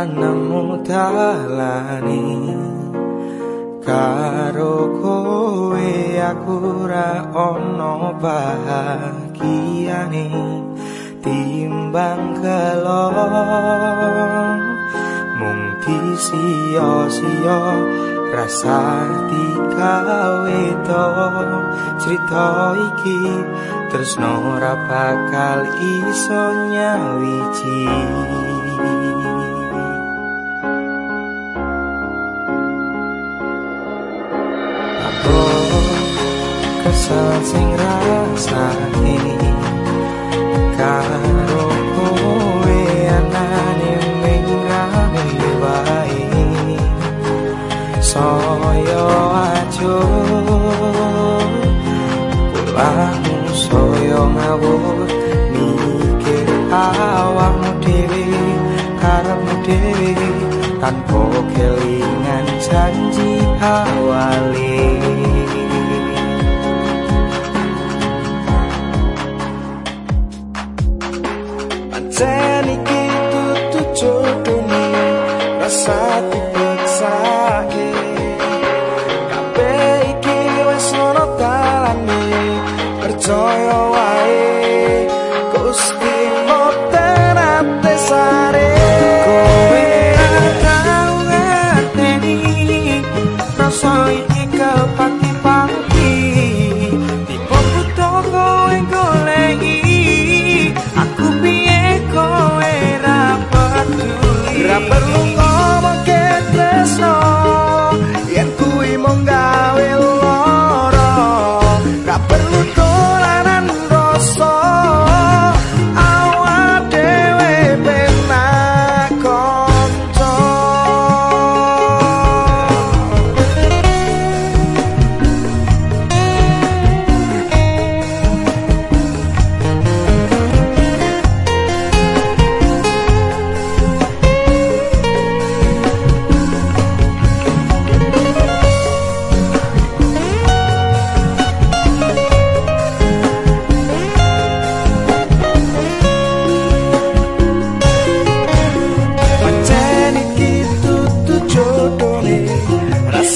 ranemu dalani. Karo kowe aku ra ono bahagiane. Timbang kelong mung disia-sia rasa digawe to. Cerita iki terus ora bakal iso nyawiji kesal sing rasane karo kowe anane ning rame wae. Saya ajo kulamu saya ngawur. Mikir awakmu dhewe karepmu dhewe. Tanpa kelingan janji awale percaya wae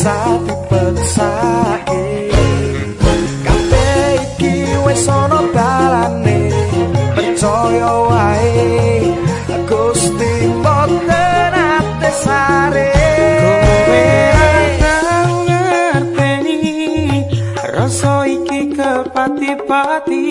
rasa dipeksake kabeh iki wis ana dalane percaya wae. Gusti mboten ate sare. Kowe tau ngerteni rasa iki kepati-pati